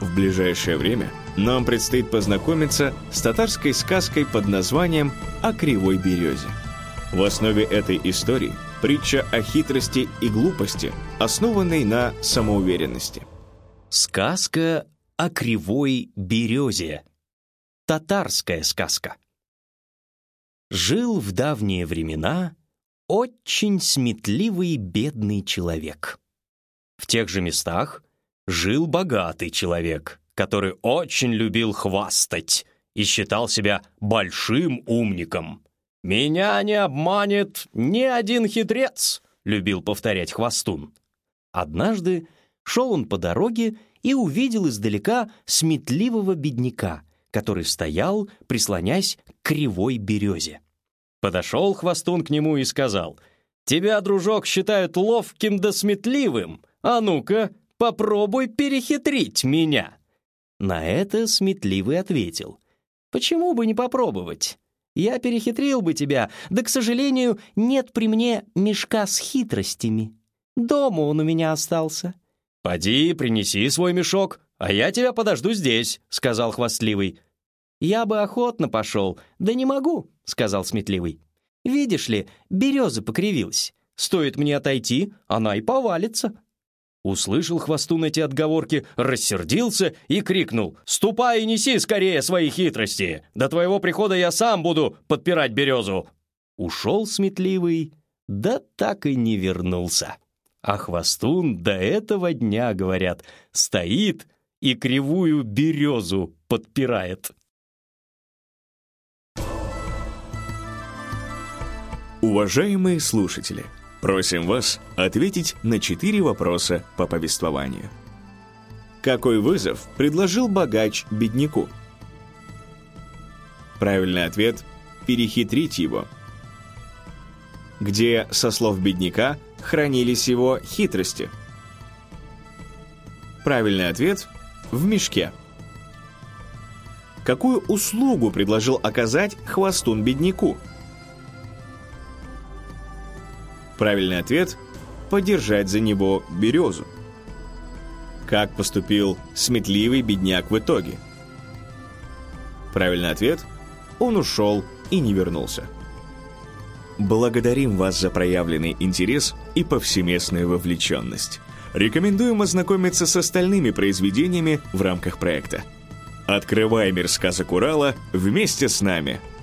В ближайшее время нам предстоит познакомиться с татарской сказкой под названием «О кривой березе». В основе этой истории притча о хитрости и глупости, основанной на самоуверенности. Сказка о кривой березе. Татарская сказка. Жил в давние времена очень сметливый бедный человек. В тех же местах жил богатый человек, который очень любил хвастать и считал себя большим умником. «Меня не обманет ни один хитрец», — любил повторять хвастун. Однажды шел он по дороге и увидел издалека сметливого бедняка, который стоял, прислонясь к кривой березе. Подошел хвостун к нему и сказал, «Тебя, дружок, считают ловким да сметливым. А ну-ка, Попробуй перехитрить меня!» На это сметливый ответил. «Почему бы не попробовать? Я перехитрил бы тебя, да, к сожалению, нет при мне мешка с хитростями. Дома он у меня остался». «Поди, принеси свой мешок, а я тебя подожду здесь», — сказал хвастливый. «Я бы охотно пошел, да не могу», — сказал сметливый. «Видишь ли, береза покривилась. Стоит мне отойти, она и повалится». Услышал хвостун эти отговорки, рассердился и крикнул «Ступай и неси скорее свои хитрости! До твоего прихода я сам буду подпирать березу!» Ушел сметливый, да так и не вернулся. А хвостун до этого дня, говорят, стоит и кривую березу подпирает. Уважаемые слушатели! Просим вас ответить на четыре вопроса по повествованию. Какой вызов предложил богач бедняку? Правильный ответ – перехитрить его. Где, со слов бедняка, хранились его хитрости? Правильный ответ – в мешке. Какую услугу предложил оказать хвостун бедняку? Правильный ответ – подержать за него березу. Как поступил сметливый бедняк в итоге? Правильный ответ – он ушел и не вернулся. Благодарим вас за проявленный интерес и повсеместную вовлеченность. Рекомендуем ознакомиться с остальными произведениями в рамках проекта. Открывай мир сказок Урала вместе с нами –